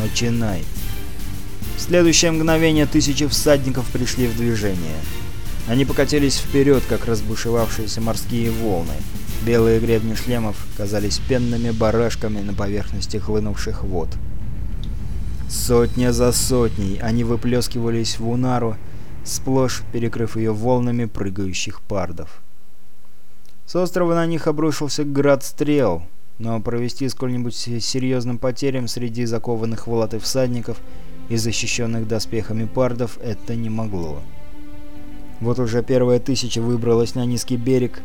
Начинай!» В следующее мгновение тысячи всадников пришли в движение. Они покатились вперед, как разбушевавшиеся морские волны. Белые гребни шлемов казались пенными барашками на поверхности хлынувших вод. Сотня за сотней они выплескивались в Унару, сплошь перекрыв ее волнами прыгающих пардов. С острова на них обрушился град стрел, но провести сколь-нибудь серьезным потерям среди закованных в латы всадников и защищенных доспехами пардов это не могло. Вот уже первая тысяча выбралась на низкий берег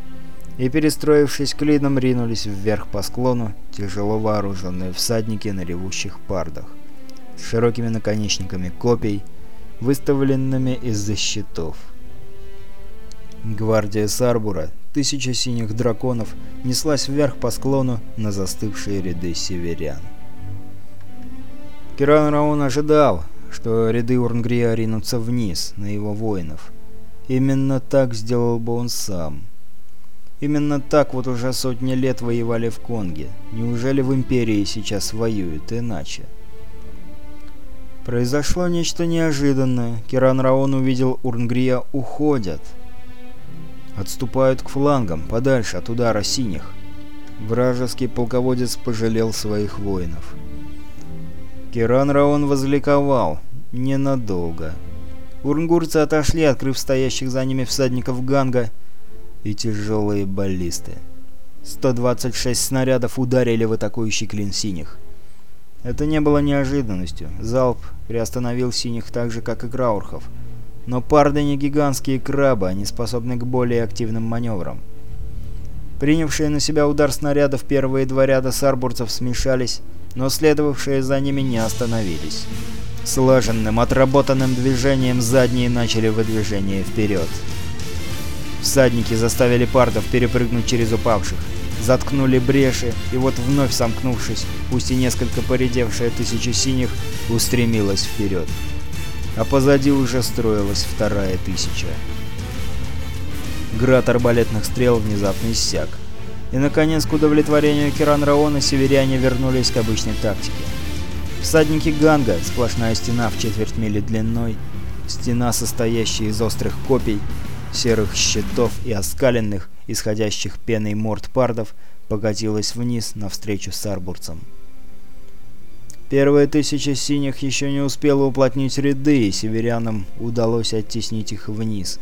и, перестроившись клином, ринулись вверх по склону тяжело вооруженные всадники на ревущих пардах с широкими наконечниками копий, выставленными из-за щитов. Гвардия Сарбура, тысяча синих драконов, неслась вверх по склону на застывшие ряды северян. Киран Раун ожидал, что ряды Урнгрия ринутся вниз, на его воинов. Именно так сделал бы он сам. Именно так вот уже сотни лет воевали в Конге. Неужели в Империи сейчас воюют иначе? Произошло нечто неожиданное. Киран Раон увидел Урнгрия уходят. Отступают к флангам, подальше от удара синих. Вражеский полководец пожалел своих воинов. Киран Раон возликовал. Ненадолго. Урнгурцы отошли, открыв стоящих за ними всадников Ганга и тяжелые баллисты. 126 снарядов ударили в атакующий клин синих. Это не было неожиданностью. Залп приостановил синих так же, как и Краурхов. Но парды не гигантские крабы, они способны к более активным маневрам. Принявшие на себя удар снарядов первые два ряда сарбурцев смешались, но следовавшие за ними не остановились. Слаженным, отработанным движением задние начали выдвижение вперед. Всадники заставили пардов перепрыгнуть через упавших, заткнули бреши, и вот вновь сомкнувшись, пусть и несколько поредевшая тысяча синих, устремилась вперед. А позади уже строилась вторая тысяча. Град арбалетных стрел внезапно иссяк. И, наконец, к удовлетворению Киран Раона северяне вернулись к обычной тактике. Всадники Ганга, сплошная стена в четверть мили длиной, стена, состоящая из острых копий, серых щитов и оскаленных, исходящих пеной морд пардов, покатилась вниз навстречу с арбурцам. Первая тысяча синих еще не успела уплотнить ряды, и северянам удалось оттеснить их вниз.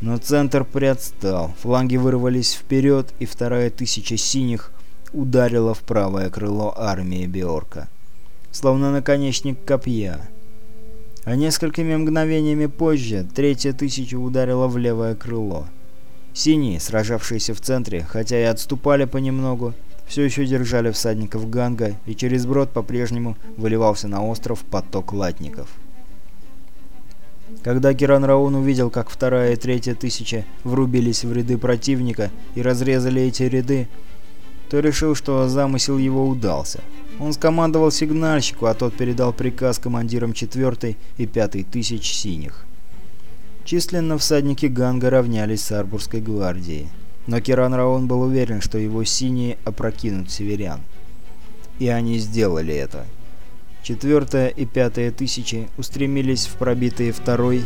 Но центр приотстал, фланги вырвались вперед, и вторая тысяча синих ударила в правое крыло армии Биорка словно наконечник копья. А несколькими мгновениями позже третья тысяча ударила в левое крыло. Синие, сражавшиеся в центре, хотя и отступали понемногу, все еще держали всадников Ганга, и через брод по-прежнему выливался на остров поток латников. Когда Киран Раун увидел, как вторая и третья тысяча врубились в ряды противника и разрезали эти ряды, то решил, что замысел его удался. Он скомандовал сигнальщику, а тот передал приказ командирам 4 и 5 тысяч синих. Численно всадники Ганга равнялись с Арбурской гвардией. Но Киран Раон был уверен, что его синие опрокинут северян. И они сделали это. Четвертая и пятая тысячи устремились в пробитые второй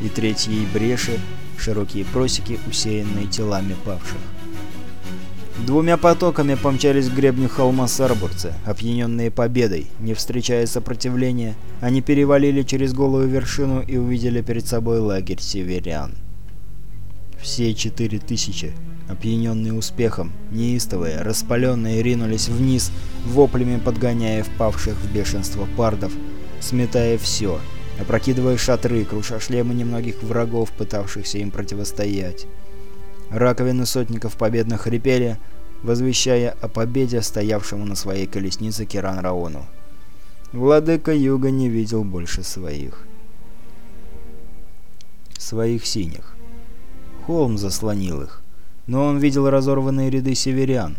и третьей бреши, широкие просеки, усеянные телами павших. Двумя потоками помчались к гребню холма сарбурцы, опьяненные победой. Не встречая сопротивления, они перевалили через голую вершину и увидели перед собой лагерь северян. Все четыре тысячи, опьяненные успехом, неистовые, распаленные, ринулись вниз, воплями подгоняя впавших в бешенство пардов, сметая все, опрокидывая шатры, круша шлемы немногих врагов, пытавшихся им противостоять. Раковины сотников победно хрипели, возвещая о победе стоявшему на своей колеснице Киран Раону. Владыка Юга не видел больше своих. Своих синих. Холм заслонил их, но он видел разорванные ряды северян.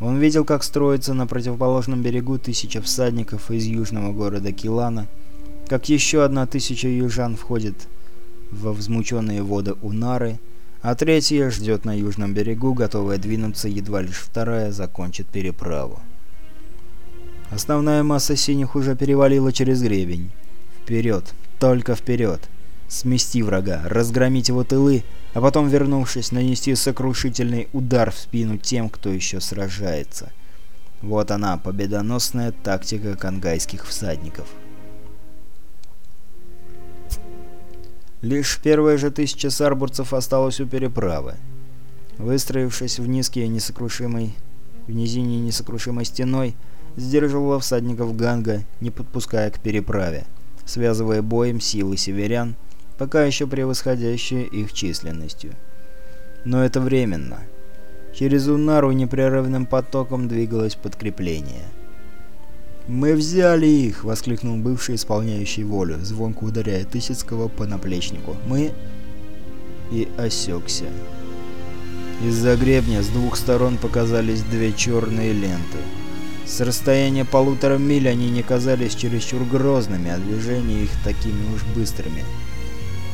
Он видел, как строится на противоположном берегу тысяча всадников из южного города Килана, как еще одна тысяча южан входит во взмученные воды Унары, а третья ждет на южном берегу, готовая двинуться, едва лишь вторая закончит переправу. Основная масса синих уже перевалила через гребень. Вперед, только вперед. Смести врага, разгромить его тылы, а потом, вернувшись, нанести сокрушительный удар в спину тем, кто еще сражается. Вот она, победоносная тактика конгайских всадников. Лишь первая же тысяча сарбурцев осталась у переправы. Выстроившись в низкие несокрушимой, в низине несокрушимой стеной, сдерживала всадников Ганга, не подпуская к переправе, связывая боем силы северян, пока еще превосходящие их численностью. Но это временно. Через Унару непрерывным потоком двигалось подкрепление. «Мы взяли их!» — воскликнул бывший исполняющий волю, звонко ударяя Тысяцкого по наплечнику. «Мы...» И осекся. Из-за гребня с двух сторон показались две черные ленты. С расстояния полутора миль они не казались чересчур грозными, а движения их такими уж быстрыми.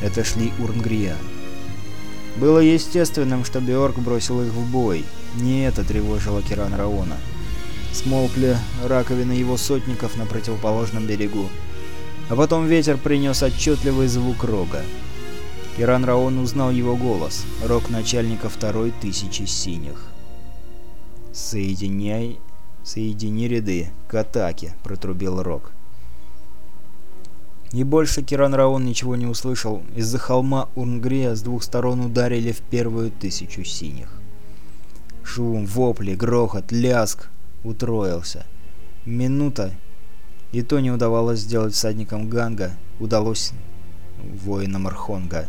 Это шли Урнгрия. Было естественным, что Биорг бросил их в бой. Не это тревожило Киран Раона. Смолкли раковины его сотников на противоположном берегу. А потом ветер принес отчетливый звук рога. Киран Раон узнал его голос, рог начальника второй тысячи синих. «Соединяй «Соедини ряды. К атаке!» — протрубил Рок. И больше Киран Раон ничего не услышал. Из-за холма Урнгрия с двух сторон ударили в первую тысячу синих. Шум, вопли, грохот, ляск утроился. Минута, и то не удавалось сделать всадникам Ганга, удалось воинам Архонга.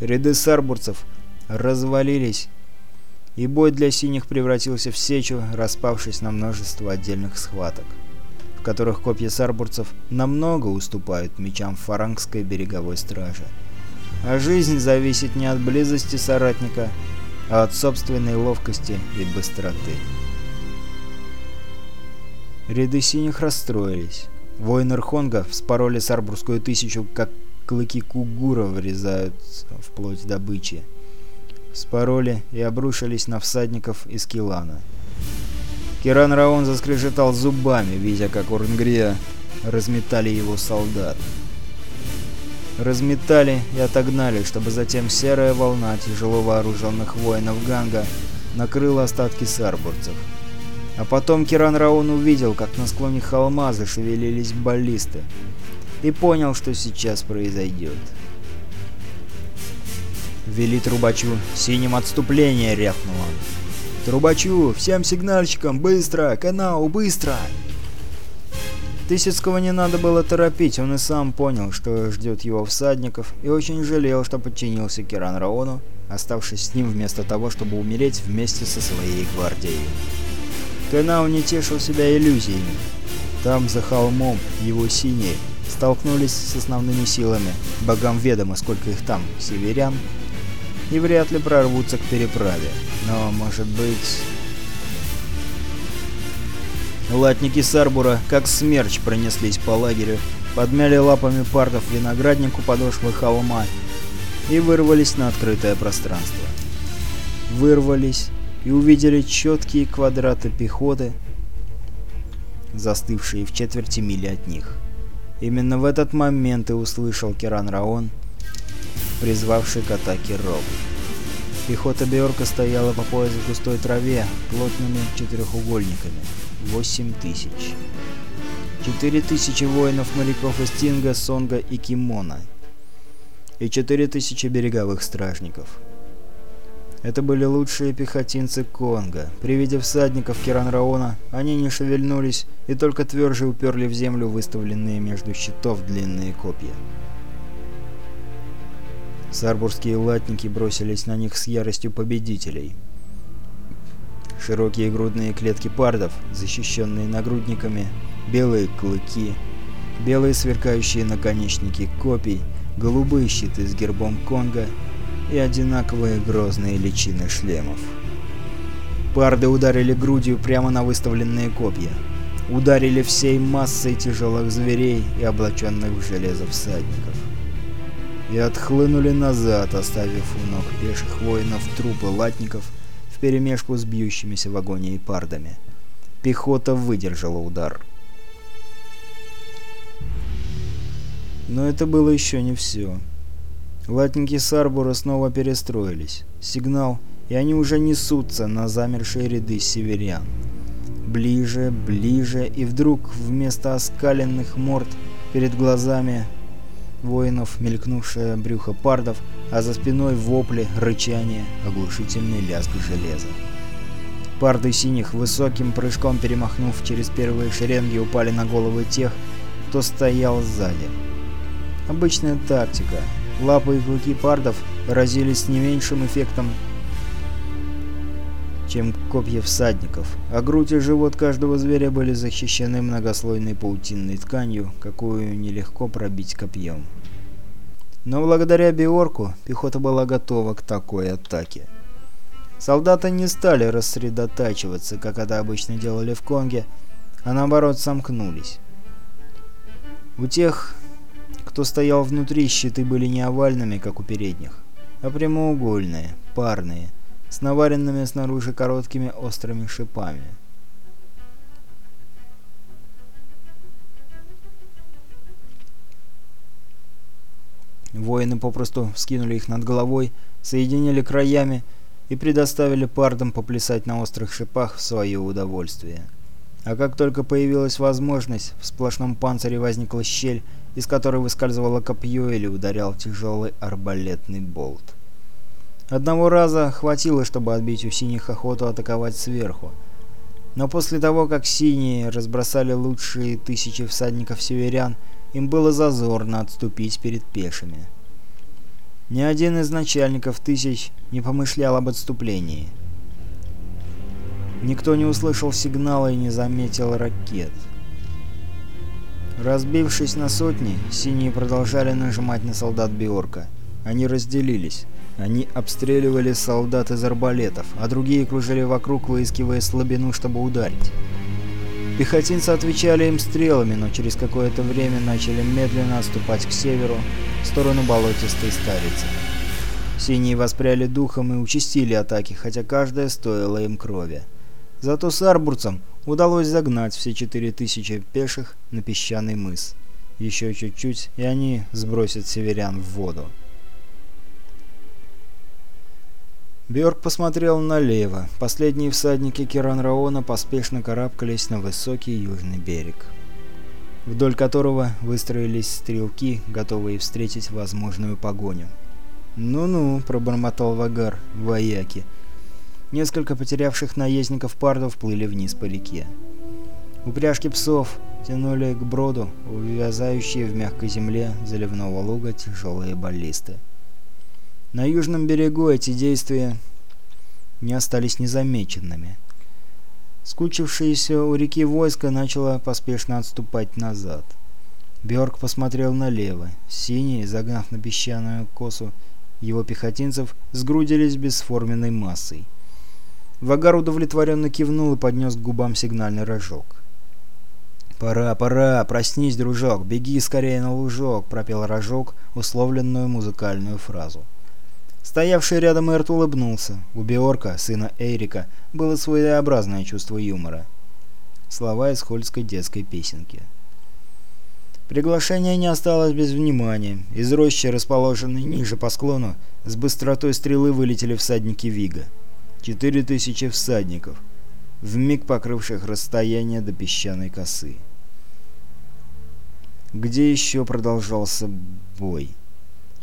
Ряды сарбурцев развалились и бой для синих превратился в сечу, распавшись на множество отдельных схваток, которых копья сарбурцев намного уступают мечам фарангской береговой стражи. А жизнь зависит не от близости соратника, а от собственной ловкости и быстроты. Ряды синих расстроились. Воины Рхонга вспороли сарбурскую тысячу, как клыки кугура врезают в плоть добычи спороли и обрушились на всадников из Килана. Киран Раон заскрежетал зубами, видя, как Урнгрия разметали его солдат. Разметали и отогнали, чтобы затем серая волна тяжело вооруженных воинов Ганга накрыла остатки сарбурцев. А потом Киран Раон увидел, как на склоне холма зашевелились баллисты, и понял, что сейчас произойдет. «Вели трубачу! Синим отступление!» — рявкнул он. «Трубачу! Всем сигнальщикам! Быстро! Канау! Быстро!» Тысяцкого не надо было торопить, он и сам понял, что ждет его всадников, и очень жалел, что подчинился Киран Раону, оставшись с ним вместо того, чтобы умереть вместе со своей гвардией. Канау не тешил себя иллюзиями. Там, за холмом, его синие столкнулись с основными силами. Богам ведомо, сколько их там, северян, и вряд ли прорвутся к переправе. Но, может быть... Латники Сарбура, как смерч, пронеслись по лагерю, подмяли лапами партов винограднику подошвы холма и вырвались на открытое пространство. Вырвались и увидели четкие квадраты пехоты, застывшие в четверти мили от них. Именно в этот момент и услышал Керан Раон призвавший к атаке Роб. Пехота Бьорка стояла по пояс в густой траве, плотными четырехугольниками. Восемь тысяч. Четыре тысячи воинов-моряков из Тинга, Сонга и Кимона. И четыре тысячи береговых стражников. Это были лучшие пехотинцы Конга. При виде всадников Киранраона они не шевельнулись и только тверже уперли в землю выставленные между щитов длинные копья. Сарбурские латники бросились на них с яростью победителей. Широкие грудные клетки пардов, защищенные нагрудниками, белые клыки, белые сверкающие наконечники копий, голубые щиты с гербом Конга и одинаковые грозные личины шлемов. Парды ударили грудью прямо на выставленные копья. Ударили всей массой тяжелых зверей и облаченных в железо всадников и отхлынули назад, оставив у ног пеших воинов трупы латников вперемешку с бьющимися в и пардами. Пехота выдержала удар. Но это было еще не все. Латники Сарбура снова перестроились. Сигнал, и они уже несутся на замершие ряды северян. Ближе, ближе, и вдруг вместо оскаленных морд перед глазами воинов мелькнувшее брюхо пардов, а за спиной вопли, рычание, оглушительный лязг железа. Парды синих, высоким прыжком перемахнув через первые шеренги, упали на головы тех, кто стоял сзади. Обычная тактика. Лапы и клыки пардов разились с не меньшим эффектом, чем копья всадников, а грудь и живот каждого зверя были защищены многослойной паутинной тканью, какую нелегко пробить копьем. Но благодаря Биорку пехота была готова к такой атаке. Солдаты не стали рассредотачиваться, как это обычно делали в Конге, а наоборот сомкнулись. У тех, кто стоял внутри, щиты были не овальными, как у передних, а прямоугольные, парные, с наваренными снаружи короткими острыми шипами. Воины попросту вскинули их над головой, соединили краями и предоставили пардам поплясать на острых шипах в свое удовольствие. А как только появилась возможность, в сплошном панцире возникла щель, из которой выскальзывало копье или ударял тяжелый арбалетный болт. Одного раза хватило, чтобы отбить у синих охоту атаковать сверху. Но после того, как синие разбросали лучшие тысячи всадников северян, им было зазорно отступить перед пешими. Ни один из начальников тысяч не помышлял об отступлении. Никто не услышал сигнала и не заметил ракет. Разбившись на сотни, синие продолжали нажимать на солдат Биорка. Они разделились. Они обстреливали солдат из арбалетов, а другие кружили вокруг, выискивая слабину, чтобы ударить. Пехотинцы отвечали им стрелами, но через какое-то время начали медленно отступать к северу, в сторону болотистой старицы. Синие воспряли духом и участили атаки, хотя каждая стоила им крови. Зато с арбурцам удалось загнать все четыре тысячи пеших на песчаный мыс. Еще чуть-чуть, и они сбросят северян в воду. Бjörk посмотрел налево. Последние всадники Киранраона поспешно карабкались на высокий южный берег, вдоль которого выстроились стрелки, готовые встретить возможную погоню. «Ну-ну», — пробормотал Вагар, вояки. Несколько потерявших наездников пардов плыли вниз по реке. Упряжки псов тянули к броду, увязающие в мягкой земле заливного луга тяжелые баллисты. На южном берегу эти действия не остались незамеченными. Скучившееся у реки войско начало поспешно отступать назад. Бjörk посмотрел налево. Синие, загнав на песчаную косу его пехотинцев, сгрудились бесформенной массой. Вагар удовлетворенно кивнул и поднес к губам сигнальный рожок. «Пора, пора! Проснись, дружок! Беги скорее на лужок!» — пропел рожок условленную музыкальную фразу. Стоявший рядом Эрт улыбнулся. У Биорка, сына Эрика, было своеобразное чувство юмора. Слова из хольской детской песенки. Приглашение не осталось без внимания. Из рощи, расположенной ниже по склону, с быстротой стрелы вылетели всадники Вига. Четыре тысячи всадников, вмиг покрывших расстояние до песчаной косы. Где еще продолжался бой?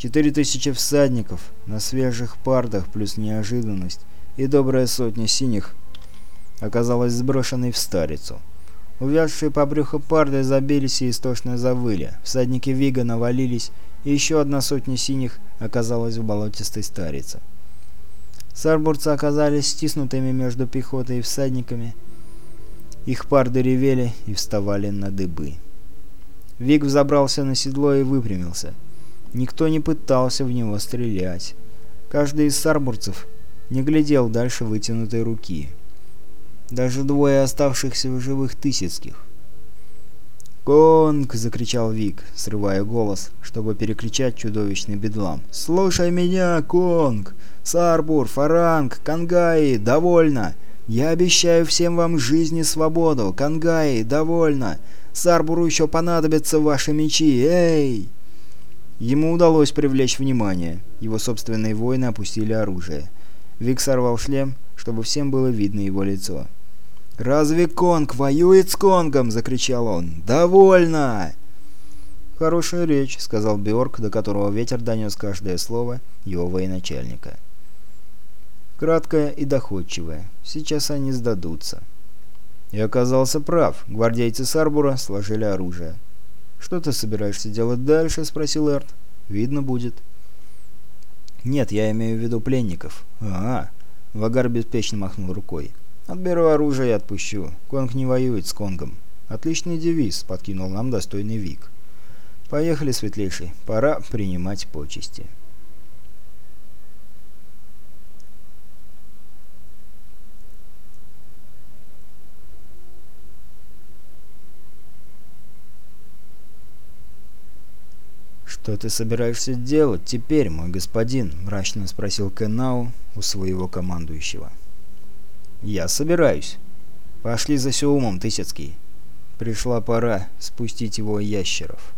Четыре тысячи всадников на свежих пардах плюс неожиданность и добрая сотня синих оказалась сброшенной в старицу. Увязшие по брюху парды забились и истошно завыли. Всадники Вига навалились, и еще одна сотня синих оказалась в болотистой старице. Сарбурцы оказались стиснутыми между пехотой и всадниками. Их парды ревели и вставали на дыбы. Виг взобрался на седло и выпрямился. Никто не пытался в него стрелять. Каждый из сарбурцев не глядел дальше вытянутой руки. Даже двое оставшихся в живых тысяцких. «Конг!» — закричал Вик, срывая голос, чтобы перекричать чудовищный бедлам. «Слушай меня, Конг! Сарбур, Фаранг, Кангаи, довольно! Я обещаю всем вам жизнь и свободу! Кангаи, довольно! Сарбуру еще понадобятся ваши мечи! Эй!» Ему удалось привлечь внимание. Его собственные воины опустили оружие. Вик сорвал шлем, чтобы всем было видно его лицо. «Разве Конг воюет с Конгом?» — закричал он. «Довольно!» «Хорошая речь», — сказал Бjорк, до которого ветер донес каждое слово его военачальника. Краткое и доходчивое. Сейчас они сдадутся. И оказался прав. Гвардейцы Сарбура сложили оружие. «Что ты собираешься делать дальше?» — спросил Эрт. «Видно будет». «Нет, я имею в виду пленников». «А, -а Вагар беспечно махнул рукой. «Отберу оружие и отпущу. Конг не воюет с Конгом». «Отличный девиз», — подкинул нам достойный Вик. «Поехали, светлейший. Пора принимать почести». «Что ты собираешься делать теперь, мой господин?» — мрачно спросил Кенау у своего командующего. «Я собираюсь. Пошли за Сеумом, Тысяцкий. Пришла пора спустить его ящеров».